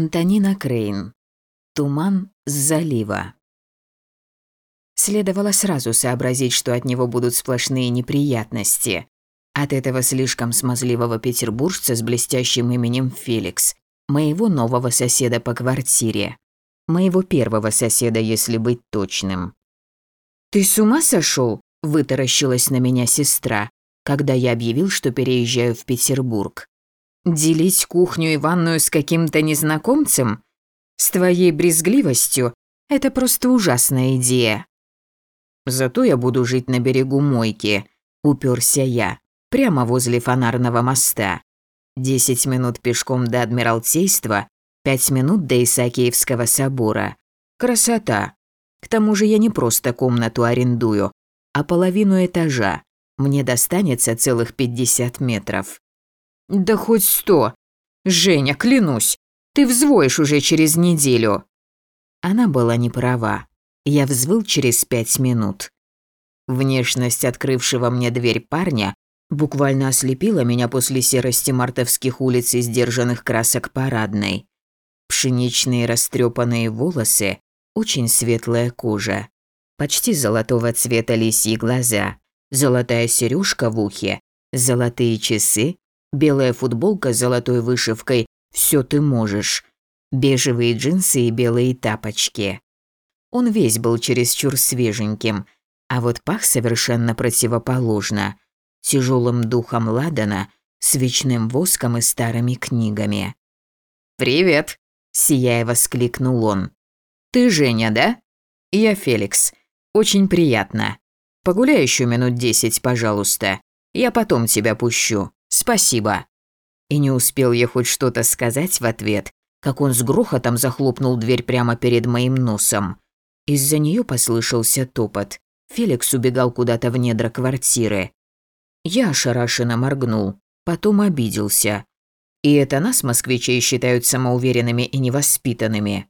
Антонина Крейн. Туман с залива. Следовало сразу сообразить, что от него будут сплошные неприятности. От этого слишком смазливого петербуржца с блестящим именем Феликс, моего нового соседа по квартире. Моего первого соседа, если быть точным. «Ты с ума сошел? вытаращилась на меня сестра, когда я объявил, что переезжаю в Петербург. «Делить кухню и ванную с каким-то незнакомцем? С твоей брезгливостью? Это просто ужасная идея». «Зато я буду жить на берегу мойки», – уперся я, прямо возле фонарного моста. Десять минут пешком до Адмиралтейства, пять минут до Исаакиевского собора. Красота. К тому же я не просто комнату арендую, а половину этажа. Мне достанется целых пятьдесят метров. Да хоть сто. Женя, клянусь, ты взвоишь уже через неделю. Она была не права. Я взвыл через пять минут. Внешность открывшего мне дверь парня буквально ослепила меня после серости мартовских улиц и сдержанных красок парадной. Пшеничные растрепанные волосы, очень светлая кожа, почти золотого цвета лисьи глаза, золотая сережка в ухе, золотые часы, белая футболка с золотой вышивкой «Все ты можешь», бежевые джинсы и белые тапочки. Он весь был чересчур свеженьким, а вот пах совершенно противоположно. Тяжелым духом ладана, свечным воском и старыми книгами. «Привет!» – сияя воскликнул он. «Ты Женя, да?» «Я Феликс. Очень приятно. Погуляй еще минут десять, пожалуйста. Я потом тебя пущу. Спасибо». И не успел я хоть что-то сказать в ответ, как он с грохотом захлопнул дверь прямо перед моим носом. Из-за нее послышался топот. Феликс убегал куда-то в недра квартиры. Я ошарашенно моргнул, потом обиделся. И это нас, москвичей, считают самоуверенными и невоспитанными.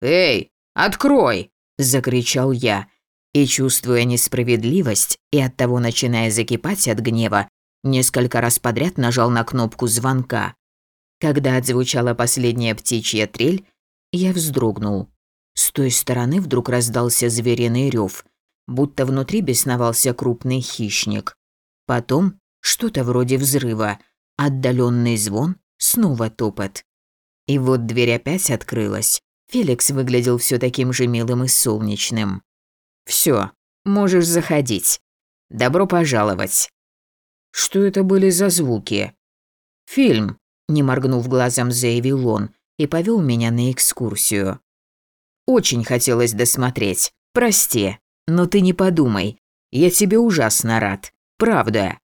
«Эй, открой!» – закричал я. И, чувствуя несправедливость и оттого начиная закипать от гнева, несколько раз подряд нажал на кнопку звонка. Когда отзвучала последняя птичья трель, я вздрогнул. С той стороны вдруг раздался звериный рев, будто внутри бесновался крупный хищник. Потом что-то вроде взрыва, отдаленный звон, снова топот. И вот дверь опять открылась. Феликс выглядел все таким же милым и солнечным. Все, можешь заходить. Добро пожаловать». Что это были за звуки? Фильм, не моргнув глазом, заявил он и повел меня на экскурсию. Очень хотелось досмотреть. Прости, но ты не подумай. Я тебе ужасно рад. Правда.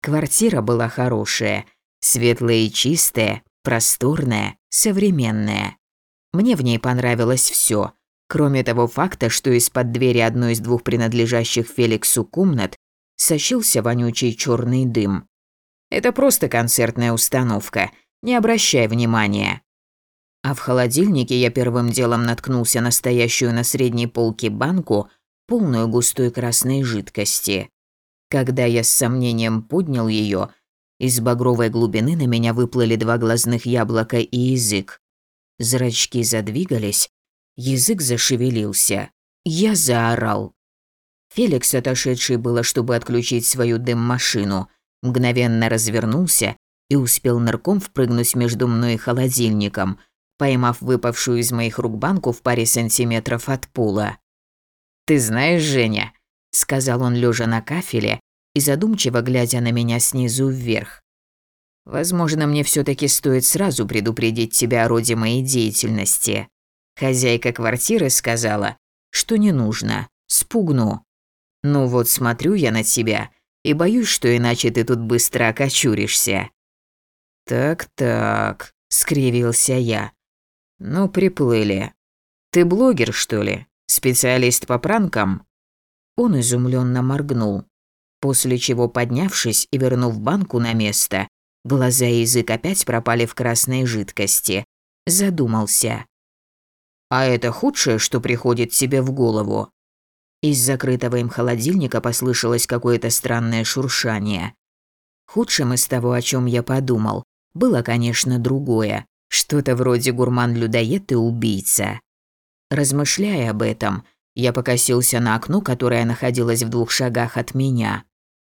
Квартира была хорошая, светлая и чистая, просторная, современная. Мне в ней понравилось все, кроме того факта, что из-под двери одной из двух принадлежащих Феликсу комнат сочился вонючий черный дым. Это просто концертная установка, не обращай внимания. А в холодильнике я первым делом наткнулся на стоящую на средней полке банку, полную густой красной жидкости. Когда я с сомнением поднял ее, из багровой глубины на меня выплыли два глазных яблока и язык. Зрачки задвигались, язык зашевелился. Я заорал. Феликс, отошедший было, чтобы отключить свою дым-машину, мгновенно развернулся и успел нырком впрыгнуть между мной и холодильником – поймав выпавшую из моих рук банку в паре сантиметров от пола. «Ты знаешь, Женя», — сказал он, лежа на кафеле и задумчиво глядя на меня снизу вверх. «Возможно, мне все таки стоит сразу предупредить тебя о роде моей деятельности. Хозяйка квартиры сказала, что не нужно, спугну. Ну вот смотрю я на тебя и боюсь, что иначе ты тут быстро окочуришься». «Так-так», — скривился я. «Ну, приплыли. Ты блогер, что ли? Специалист по пранкам?» Он изумленно моргнул, после чего, поднявшись и вернув банку на место, глаза и язык опять пропали в красной жидкости, задумался. «А это худшее, что приходит тебе в голову?» Из закрытого им холодильника послышалось какое-то странное шуршание. Худшим из того, о чем я подумал, было, конечно, другое Что-то вроде гурман-людоед и убийца. Размышляя об этом, я покосился на окно, которое находилось в двух шагах от меня.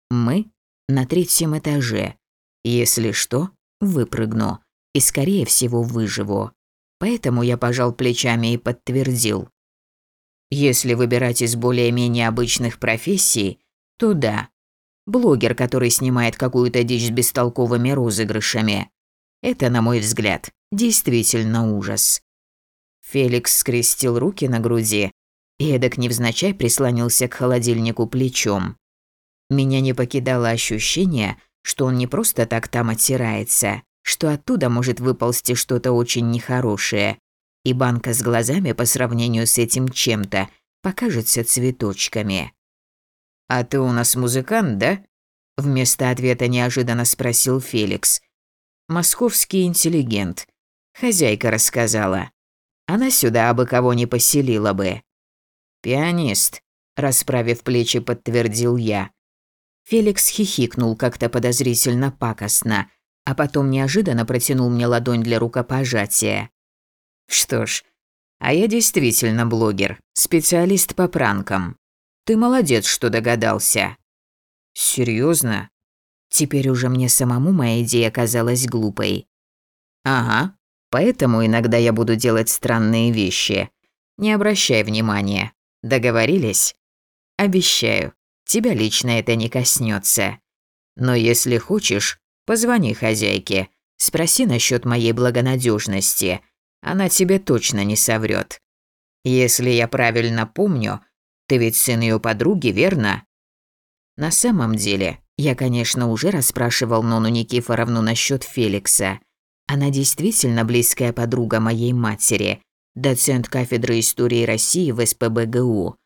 Мы на третьем этаже. Если что, выпрыгну и, скорее всего, выживу. Поэтому я пожал плечами и подтвердил. Если выбирать из более-менее обычных профессий, то да. Блогер, который снимает какую-то дичь с бестолковыми розыгрышами. Это, на мой взгляд, действительно ужас. Феликс скрестил руки на груди и эдак невзначай прислонился к холодильнику плечом. Меня не покидало ощущение, что он не просто так там оттирается, что оттуда может выползти что-то очень нехорошее, и банка с глазами по сравнению с этим чем-то покажется цветочками. «А ты у нас музыкант, да?» Вместо ответа неожиданно спросил Феликс. «Московский интеллигент. Хозяйка рассказала. Она сюда абы кого не поселила бы». «Пианист», – расправив плечи, подтвердил я. Феликс хихикнул как-то подозрительно пакостно, а потом неожиданно протянул мне ладонь для рукопожатия. «Что ж, а я действительно блогер, специалист по пранкам. Ты молодец, что догадался». «Серьезно?» Теперь уже мне самому моя идея казалась глупой. «Ага, поэтому иногда я буду делать странные вещи. Не обращай внимания. Договорились? Обещаю, тебя лично это не коснется. Но если хочешь, позвони хозяйке, спроси насчет моей благонадежности. Она тебе точно не соврет. Если я правильно помню, ты ведь сын ее подруги, верно? На самом деле, я, конечно, уже расспрашивал Нону Никифоровну насчет Феликса. Она действительно близкая подруга моей матери, доцент кафедры истории России в СПБГУ.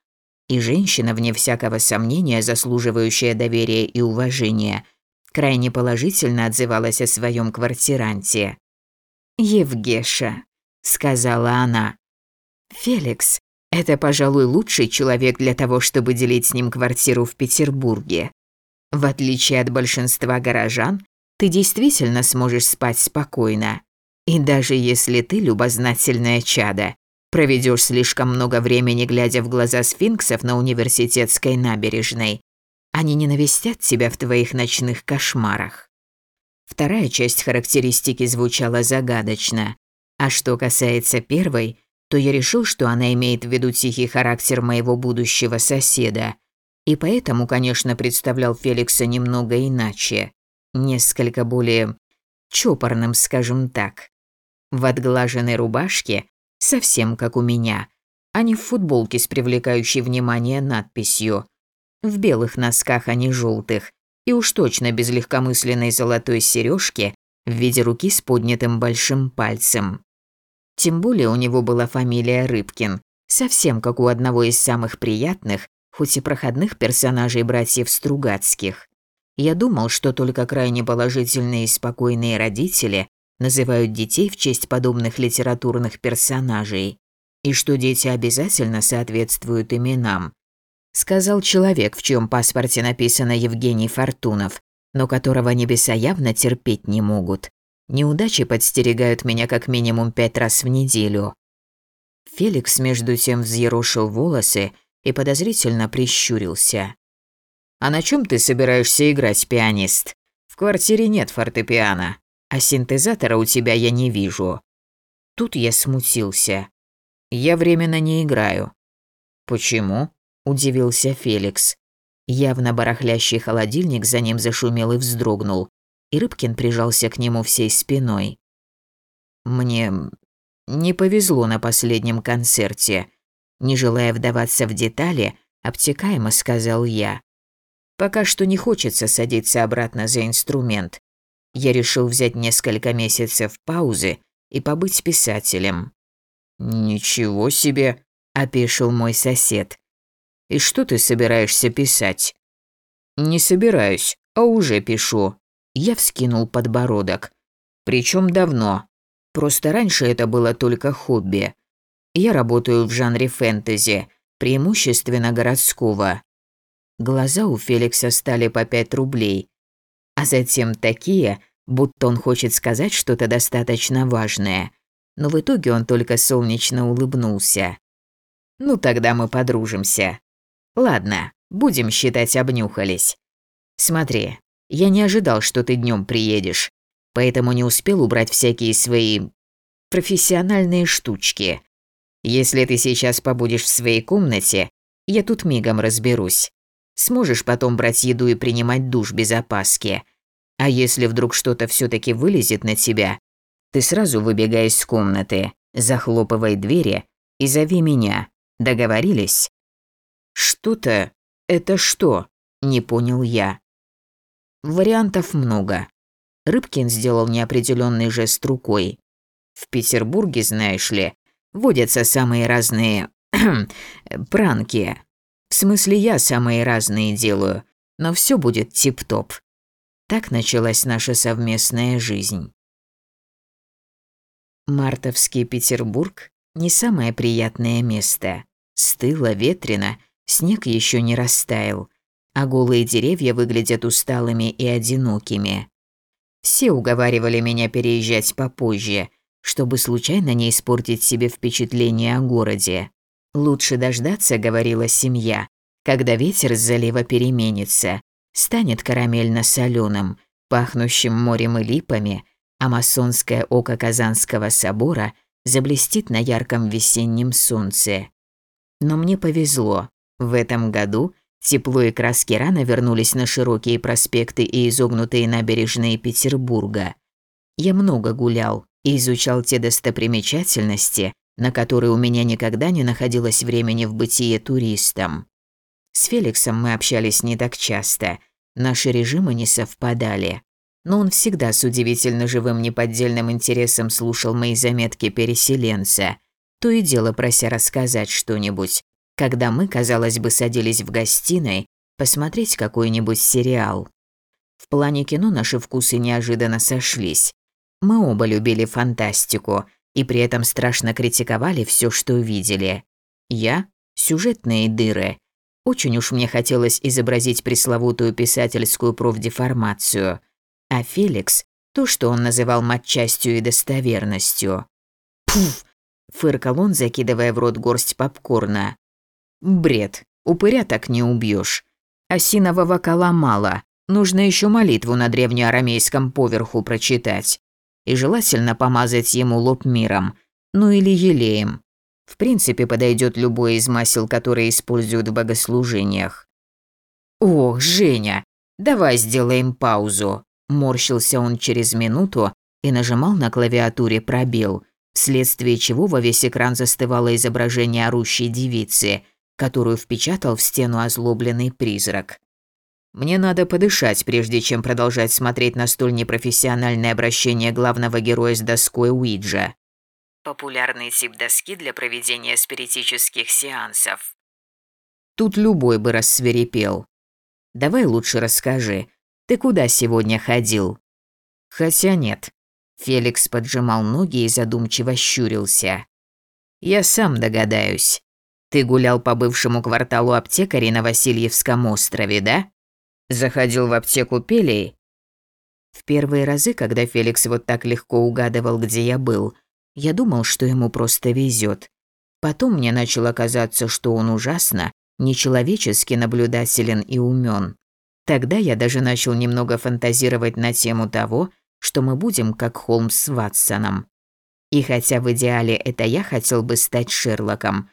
И женщина, вне всякого сомнения, заслуживающая доверия и уважения, крайне положительно отзывалась о своем квартиранте. «Евгеша», — сказала она. «Феликс — это, пожалуй, лучший человек для того, чтобы делить с ним квартиру в Петербурге. В отличие от большинства горожан, ты действительно сможешь спать спокойно. И даже если ты, любознательное чадо, проведешь слишком много времени, глядя в глаза сфинксов на университетской набережной, они не навестят тебя в твоих ночных кошмарах. Вторая часть характеристики звучала загадочно. А что касается первой, то я решил, что она имеет в виду тихий характер моего будущего соседа. И поэтому, конечно, представлял Феликса немного иначе. Несколько более чопорным, скажем так в отглаженной рубашке, совсем как у меня, а не в футболке с привлекающей внимание надписью. В белых носках, а не желтых, и уж точно без легкомысленной золотой сережки в виде руки с поднятым большим пальцем. Тем более у него была фамилия Рыбкин, совсем как у одного из самых приятных, хоть и проходных персонажей братьев Стругацких. Я думал, что только крайне положительные и спокойные родители называют детей в честь подобных литературных персонажей, и что дети обязательно соответствуют именам. Сказал человек, в чьем паспорте написано Евгений Фортунов, но которого небеса явно терпеть не могут. Неудачи подстерегают меня как минимум пять раз в неделю. Феликс между тем взъерошил волосы и подозрительно прищурился. «А на чем ты собираешься играть, пианист? В квартире нет фортепиано а синтезатора у тебя я не вижу». Тут я смутился. «Я временно не играю». «Почему?» – удивился Феликс. Явно барахлящий холодильник за ним зашумел и вздрогнул, и Рыбкин прижался к нему всей спиной. «Мне не повезло на последнем концерте», не желая вдаваться в детали, обтекаемо сказал я. «Пока что не хочется садиться обратно за инструмент я решил взять несколько месяцев паузы и побыть писателем. «Ничего себе!» – опешил мой сосед. «И что ты собираешься писать?» «Не собираюсь, а уже пишу». Я вскинул подбородок. Причем давно. Просто раньше это было только хобби. Я работаю в жанре фэнтези, преимущественно городского. Глаза у Феликса стали по пять рублей, а затем такие, будто он хочет сказать что-то достаточно важное, но в итоге он только солнечно улыбнулся. «Ну тогда мы подружимся. Ладно, будем считать обнюхались. Смотри, я не ожидал, что ты днем приедешь, поэтому не успел убрать всякие свои профессиональные штучки. Если ты сейчас побудешь в своей комнате, я тут мигом разберусь. Сможешь потом брать еду и принимать душ без опаски. А если вдруг что-то все таки вылезет на тебя, ты сразу выбегай из комнаты, захлопывай двери и зови меня. Договорились? Что-то? Это что? Не понял я. Вариантов много. Рыбкин сделал неопределенный жест рукой. В Петербурге, знаешь ли, водятся самые разные пранки. В смысле, я самые разные делаю, но все будет тип-топ. Так началась наша совместная жизнь. Мартовский Петербург – не самое приятное место. Стыло, ветрено, снег еще не растаял, а голые деревья выглядят усталыми и одинокими. Все уговаривали меня переезжать попозже, чтобы случайно не испортить себе впечатление о городе. Лучше дождаться, говорила семья, когда ветер с залива переменится, станет карамельно-солёным, пахнущим морем и липами, а масонское око Казанского собора заблестит на ярком весеннем солнце. Но мне повезло. В этом году тепло и краски рано вернулись на широкие проспекты и изогнутые набережные Петербурга. Я много гулял и изучал те достопримечательности, на которые у меня никогда не находилось времени в бытие туристом. С Феликсом мы общались не так часто, наши режимы не совпадали. Но он всегда с удивительно живым неподдельным интересом слушал мои заметки переселенца, то и дело прося рассказать что-нибудь, когда мы, казалось бы, садились в гостиной посмотреть какой-нибудь сериал. В плане кино наши вкусы неожиданно сошлись. Мы оба любили фантастику и при этом страшно критиковали все, что видели. Я – сюжетные дыры – очень уж мне хотелось изобразить пресловутую писательскую профдеформацию, а Феликс – то, что он называл матчастью и достоверностью. «Пф!» – фыркал он, закидывая в рот горсть попкорна. «Бред, упыря так не убьешь. Осинового кола мало, нужно еще молитву на древнеарамейском поверху прочитать. И желательно помазать ему лоб миром, ну или елеем, в принципе, подойдет любой из масел, которые используют в богослужениях. «Ох, Женя, давай сделаем паузу», – морщился он через минуту и нажимал на клавиатуре пробел, вследствие чего во весь экран застывало изображение орущей девицы, которую впечатал в стену озлобленный призрак. Мне надо подышать, прежде чем продолжать смотреть на столь непрофессиональное обращение главного героя с доской Уиджа. Популярный тип доски для проведения спиритических сеансов. Тут любой бы рассверепел. Давай лучше расскажи, ты куда сегодня ходил? Хотя нет. Феликс поджимал ноги и задумчиво щурился. Я сам догадаюсь. Ты гулял по бывшему кварталу аптекарей на Васильевском острове, да? Заходил в аптеку Пелей? В первые разы, когда Феликс вот так легко угадывал, где я был, я думал, что ему просто везет. Потом мне начало казаться, что он ужасно, нечеловечески наблюдателен и умен. Тогда я даже начал немного фантазировать на тему того, что мы будем как Холмс с Ватсоном. И хотя в идеале это я хотел бы стать Шерлоком,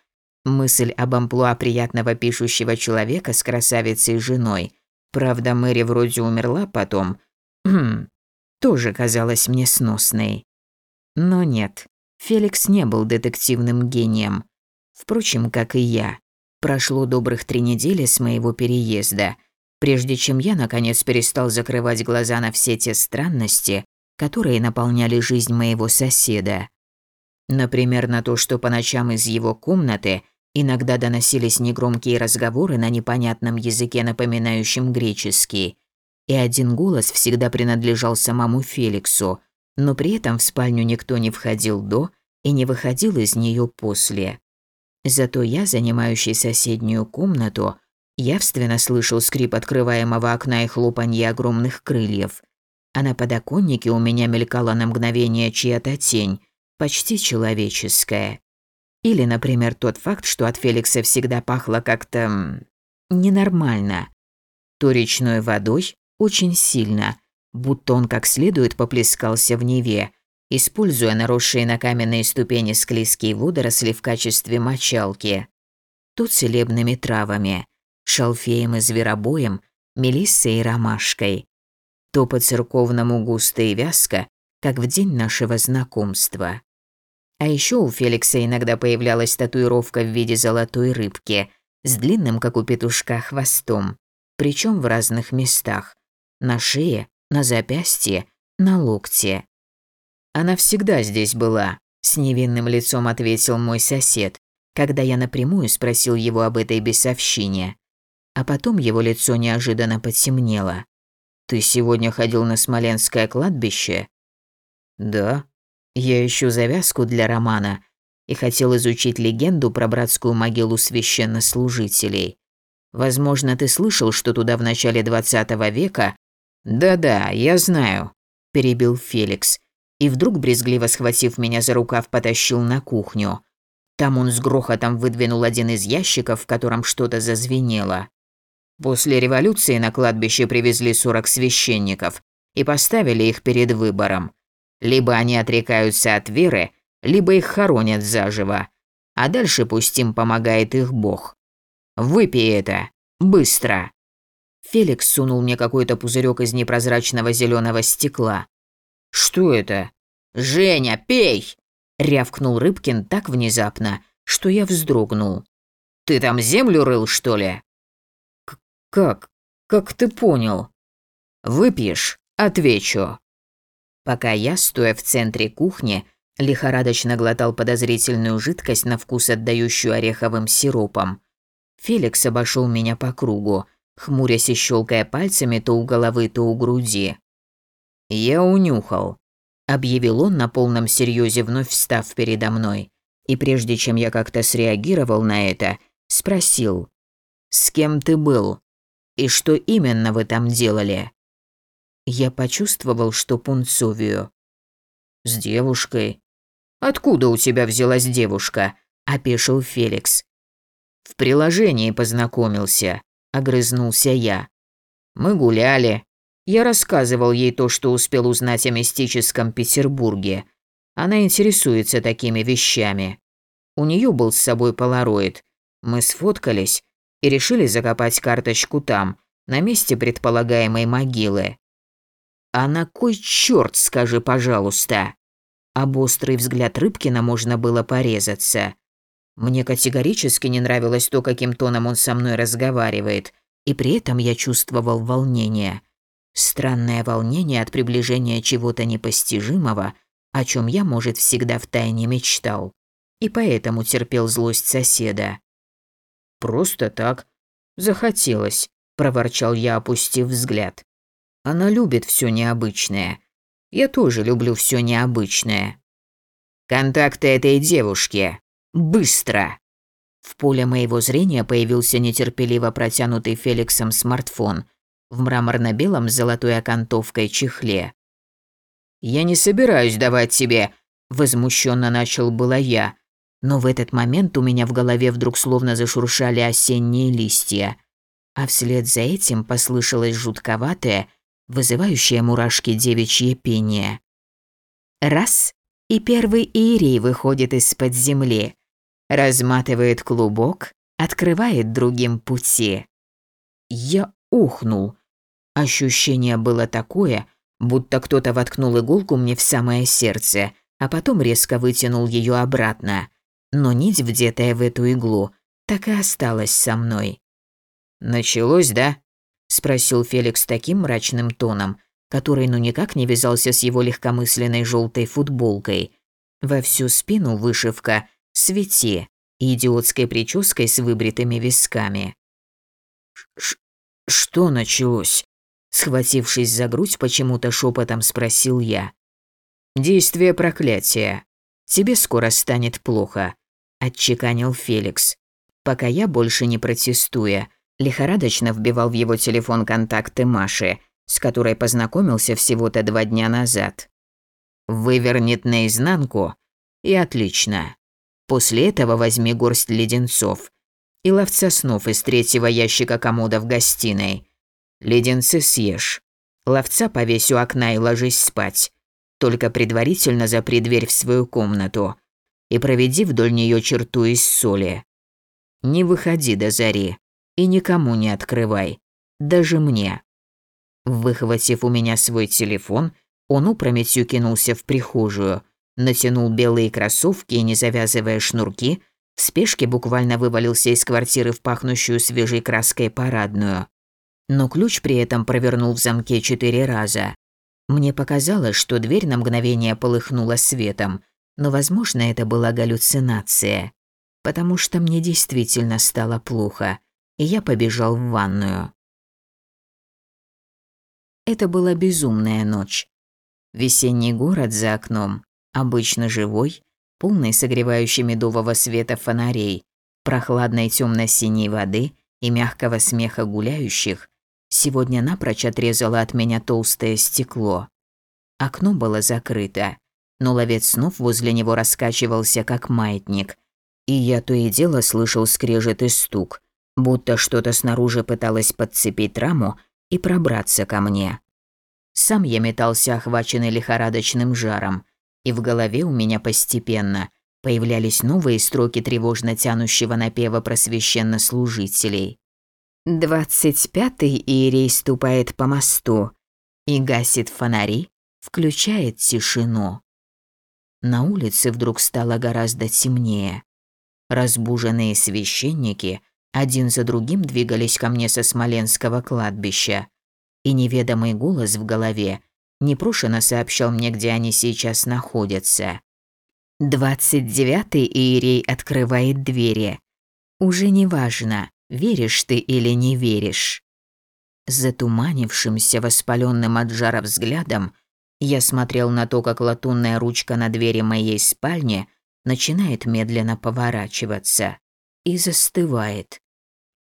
мысль об амплуа приятного пишущего человека с красавицей женой, правда, Мэри вроде умерла потом, тоже казалась мне сносной. Но нет, Феликс не был детективным гением. Впрочем, как и я. Прошло добрых три недели с моего переезда, прежде чем я, наконец, перестал закрывать глаза на все те странности, которые наполняли жизнь моего соседа. Например, на то, что по ночам из его комнаты иногда доносились негромкие разговоры на непонятном языке, напоминающем греческий, и один голос всегда принадлежал самому Феликсу, но при этом в спальню никто не входил до и не выходил из нее после. Зато я, занимающий соседнюю комнату, явственно слышал скрип открываемого окна и хлопанье огромных крыльев, а на подоконнике у меня мелькала на мгновение чья-то тень, почти человеческая. Или, например, тот факт, что от Феликса всегда пахло как-то... ненормально. То речной водой очень сильно, будто он как следует поплескался в Неве, используя наросшие на каменные ступени склизкие водоросли в качестве мочалки. То целебными травами, шалфеем и зверобоем, мелиссой и ромашкой. То по-церковному густо и вязко, как в день нашего знакомства. А еще у Феликса иногда появлялась татуировка в виде золотой рыбки с длинным, как у петушка, хвостом, причем в разных местах – на шее, на запястье, на локте. Она всегда здесь была, с невинным лицом ответил мой сосед, когда я напрямую спросил его об этой бесовщине. А потом его лицо неожиданно потемнело. «Ты сегодня ходил на Смоленское кладбище?» «Да. Я ищу завязку для романа и хотел изучить легенду про братскую могилу священнослужителей. Возможно, ты слышал, что туда в начале 20 века «Да-да, я знаю», – перебил Феликс. И вдруг, брезгливо схватив меня за рукав, потащил на кухню. Там он с грохотом выдвинул один из ящиков, в котором что-то зазвенело. После революции на кладбище привезли 40 священников и поставили их перед выбором. Либо они отрекаются от веры, либо их хоронят заживо. А дальше пусть им помогает их Бог. Выпей это. Быстро. Феликс сунул мне какой-то пузырек из непрозрачного зеленого стекла. «Что это?» «Женя, пей!» – рявкнул Рыбкин так внезапно, что я вздрогнул. «Ты там землю рыл, что ли?» «Как? Как ты понял?» «Выпьешь?» – отвечу. Пока я, стоя в центре кухни, лихорадочно глотал подозрительную жидкость на вкус, отдающую ореховым сиропом, Феликс обошел меня по кругу – хмурясь и щелкая пальцами то у головы, то у груди. «Я унюхал», – объявил он на полном серьезе, вновь встав передо мной. И прежде чем я как-то среагировал на это, спросил, «С кем ты был? И что именно вы там делали?» Я почувствовал, что пунцовию. «С девушкой». «Откуда у тебя взялась девушка?» – опешил Феликс. «В приложении познакомился», огрызнулся я. Мы гуляли. Я рассказывал ей то, что успел узнать о мистическом Петербурге. Она интересуется такими вещами. У нее был с собой полароид. Мы сфоткались и решили закопать карточку там, на месте предполагаемой могилы. А на кой черт, скажи, пожалуйста? Об острый взгляд Рыбкина можно было порезаться. Мне категорически не нравилось то, каким тоном он со мной разговаривает, и при этом я чувствовал волнение. Странное волнение от приближения чего-то непостижимого, о чем я, может, всегда втайне мечтал. И поэтому терпел злость соседа. «Просто так. Захотелось», – проворчал я, опустив взгляд. «Она любит все необычное. Я тоже люблю все необычное». «Контакты этой девушки», Быстро!» В поле моего зрения появился нетерпеливо протянутый Феликсом смартфон в мраморно-белом с золотой окантовкой чехле. «Я не собираюсь давать тебе», – возмущенно начал было я, но в этот момент у меня в голове вдруг словно зашуршали осенние листья, а вслед за этим послышалось жутковатое, вызывающее мурашки девичье пение. Раз, и первый иерей выходит из-под земли – разматывает клубок, открывает другим пути. Я ухнул. Ощущение было такое, будто кто-то воткнул иголку мне в самое сердце, а потом резко вытянул ее обратно. Но нить, вдетая в эту иглу, так и осталась со мной. «Началось, да?» – спросил Феликс таким мрачным тоном, который ну никак не вязался с его легкомысленной желтой футболкой. Во всю спину вышивка Свети и идиотской прической с выбритыми висками. Ш «Что началось?» Схватившись за грудь, почему-то шепотом спросил я. «Действие проклятия. Тебе скоро станет плохо», – отчеканил Феликс. Пока я, больше не протестуя, лихорадочно вбивал в его телефон контакты Маши с которой познакомился всего-то два дня назад. Вывернет наизнанку, и отлично. После этого возьми горсть леденцов и ловца снов из третьего ящика комода в гостиной. Леденцы съешь. Ловца повесь у окна и ложись спать. Только предварительно запри дверь в свою комнату и проведи вдоль нее черту из соли. Не выходи до зари и никому не открывай, даже мне. Выхватив у меня свой телефон, он опрометью кинулся в прихожую, натянул белые кроссовки и, не завязывая шнурки, в спешке буквально вывалился из квартиры в пахнущую свежей краской парадную. Но ключ при этом провернул в замке четыре раза. Мне показалось, что дверь на мгновение полыхнула светом, но, возможно, это была галлюцинация, потому что мне действительно стало плохо, и я побежал в ванную. Это была безумная ночь. Весенний город за окном, обычно живой, полный согревающий медового света фонарей, прохладной темно-синей воды и мягкого смеха гуляющих, сегодня напрочь отрезало от меня толстое стекло. Окно было закрыто, но ловец снов возле него раскачивался, как маятник, и я то и дело слышал скрежет и стук, будто что-то снаружи пыталось подцепить раму и пробраться ко мне. Сам я метался охваченный лихорадочным жаром, и в голове у меня постепенно появлялись новые строки тревожно тянущего напева просвященнослужителей. «Двадцать пятый иерей ступает по мосту и гасит фонари, включает тишину». На улице вдруг стало гораздо темнее. Разбуженные священники – один за другим двигались ко мне со Смоленского кладбища, и неведомый голос в голове непрошено сообщал мне, где они сейчас находятся. «Двадцать девятый Иерей открывает двери. Уже не важно, веришь ты или не веришь». Затуманившимся, воспаленным от жара взглядом, я смотрел на то, как латунная ручка на двери моей спальни начинает медленно поворачиваться и застывает.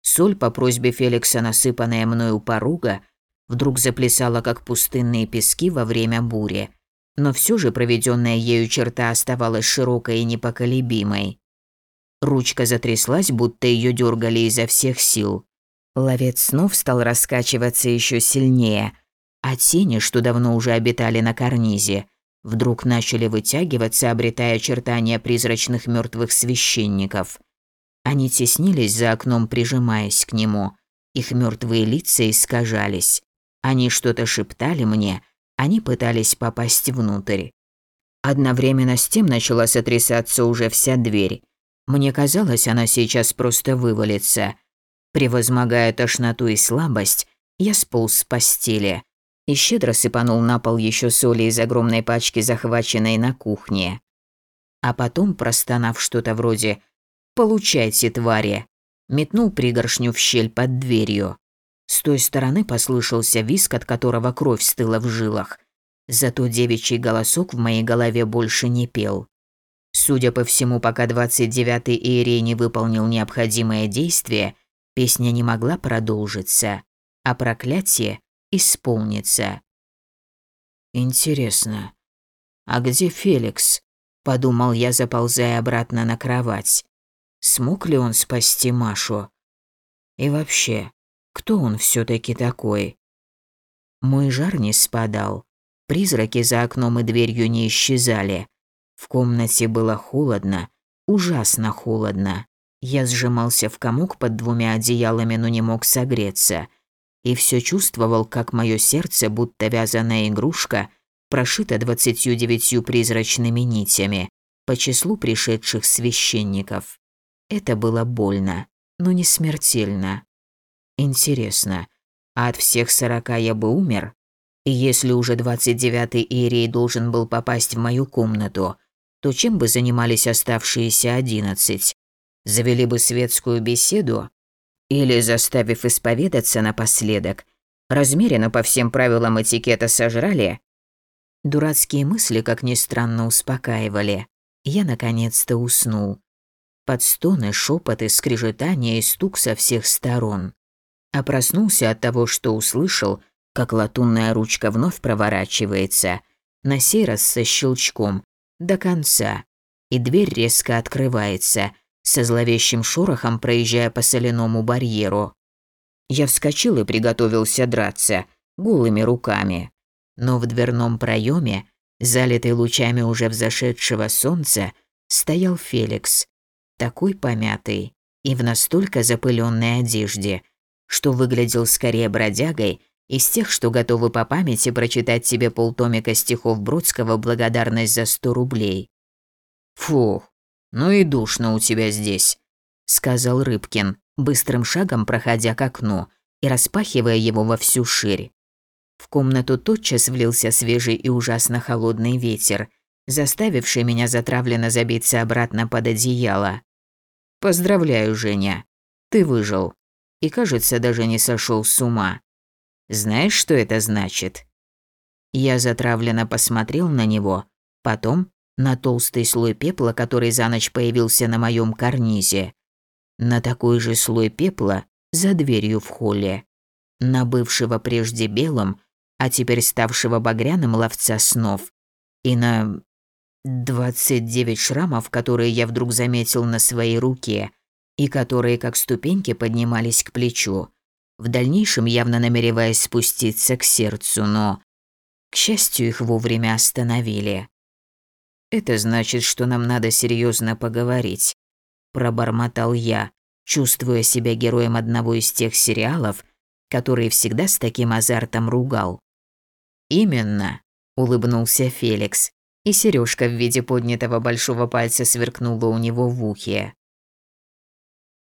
Соль, по просьбе Феликса, насыпанная мною поруга, вдруг заплясала, как пустынные пески во время бури, но все же проведенная ею черта оставалась широкой и непоколебимой. Ручка затряслась, будто ее дергали изо всех сил. Ловец снов стал раскачиваться еще сильнее, а тени, что давно уже обитали на карнизе, вдруг начали вытягиваться, обретая очертания призрачных мертвых священников – они теснились за окном, прижимаясь к нему. Их мертвые лица искажались. Они что-то шептали мне, они пытались попасть внутрь. Одновременно с тем начала сотрясаться уже вся дверь. Мне казалось, она сейчас просто вывалится. Превозмогая тошноту и слабость, я сполз с постели и щедро сыпанул на пол еще соли из огромной пачки, захваченной на кухне. А потом, простонав что-то вроде «Получайте, твари!» Метнул пригоршню в щель под дверью. С той стороны послышался виск, от которого кровь стыла в жилах. Зато девичий голосок в моей голове больше не пел. Судя по всему, пока 29-й Иерей не выполнил необходимое действие, песня не могла продолжиться, а проклятие исполнится. «Интересно, а где Феликс?» – подумал я, заползая обратно на кровать. Смог ли он спасти Машу? И вообще, кто он все таки такой? Мой жар не спадал. Призраки за окном и дверью не исчезали. В комнате было холодно, ужасно холодно. Я сжимался в комок под двумя одеялами, но не мог согреться. И все чувствовал, как мое сердце, будто вязаная игрушка, прошито двадцатью девятью призрачными нитями по числу пришедших священников. Это было больно, но не смертельно. Интересно, а от всех сорока я бы умер? И если уже двадцать девятый Иерей должен был попасть в мою комнату, то чем бы занимались оставшиеся одиннадцать? Завели бы светскую беседу? Или, заставив исповедаться напоследок, размеренно по всем правилам этикета сожрали? Дурацкие мысли, как ни странно, успокаивали. Я наконец-то уснул под стоны, шепоты, скрежетание и стук со всех сторон. А проснулся от того, что услышал, как латунная ручка вновь проворачивается, на сей раз со щелчком, до конца, и дверь резко открывается, со зловещим шорохом проезжая по соляному барьеру. Я вскочил и приготовился драться, голыми руками. Но в дверном проеме, залитый лучами уже взошедшего солнца, стоял Феликс, такой помятый и в настолько запыленной одежде, что выглядел скорее бродягой из тех, что готовы по памяти прочитать себе полтомика стихов Бродского «Благодарность за сто рублей». «Фух, ну и душно у тебя здесь», — сказал Рыбкин, быстрым шагом проходя к окну и распахивая его во всю ширь. В комнату тотчас влился свежий и ужасно холодный ветер, заставивший меня затравленно забиться обратно под одеяло. «Поздравляю, Женя, ты выжил и, кажется, даже не сошел с ума. Знаешь, что это значит?» Я затравленно посмотрел на него, потом на толстый слой пепла, который за ночь появился на моем карнизе, на такой же слой пепла за дверью в холле, на бывшего прежде белым, а теперь ставшего багряным ловца снов, и на 29 шрамов, которые я вдруг заметил на своей руке, и которые как ступеньки поднимались к плечу, в дальнейшем явно намереваясь спуститься к сердцу, но, к счастью, их вовремя остановили. Это значит, что нам надо серьезно поговорить, пробормотал я, чувствуя себя героем одного из тех сериалов, которые всегда с таким азартом ругал. Именно, улыбнулся Феликс, и сережка в виде поднятого большого пальца сверкнула у него в ухе.